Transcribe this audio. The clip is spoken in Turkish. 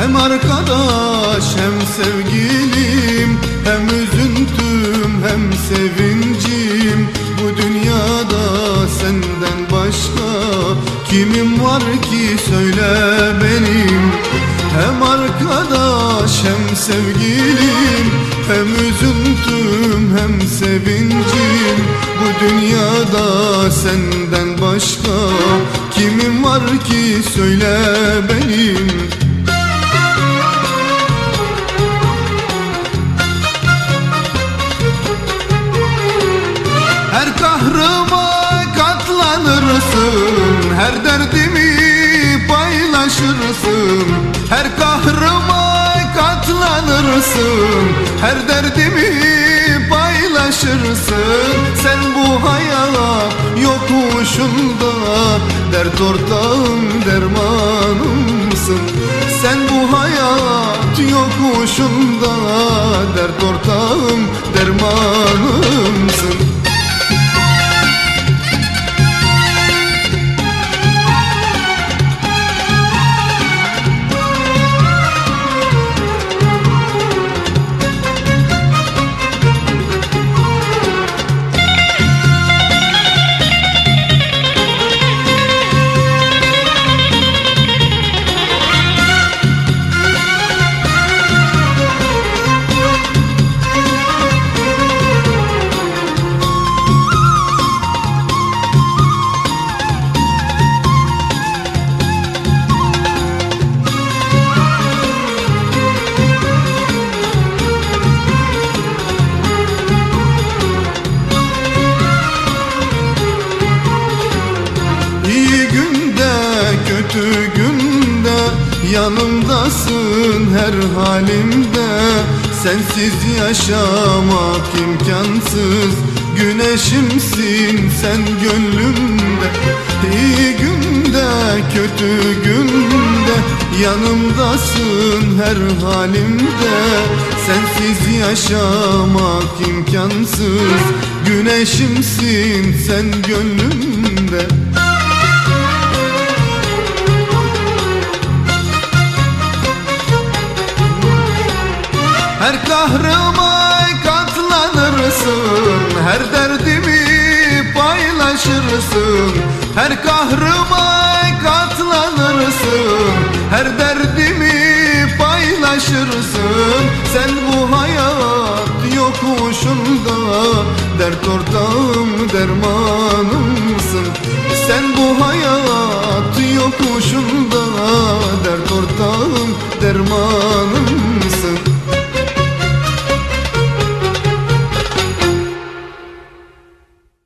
arkadaş hem sevgilim Hem üzüntüm hem sevincim. Bu dünyada senden başka Kimim var ki? Söyle benim. Hem arkadaş hem sevgilim Hem üzüntüm hem sevincim. Bu dünyada senden başka Kimim var ki? Söyle benim paylaşırsın Her kahrıma katlanırsın. Her derdimi paylaşırsın. Sen bu hayat yokuşunda Dert ortağım dermanımsın. Sen bu hayat yokuşunda Dert ortağım dermanımsın Yanımdasın her halimde. Sensiz yaşamak imkansız. Güneşimsin sen gönlümde. İyi günde kötü günde. Yanımdasın her halimde. Sensiz yaşamak imkansız. Güneşimsin sen gönlümde Her kahrıma katlanırsın Her derdimi paylaşırsın. Her kahrıma katlanırsın Her derdimi paylaşırsın. Sen bu hayat yokuşunda Dert ortağım dermanımsın. Sen bu hayat yokuşunda Dert ortağım dermanımsın.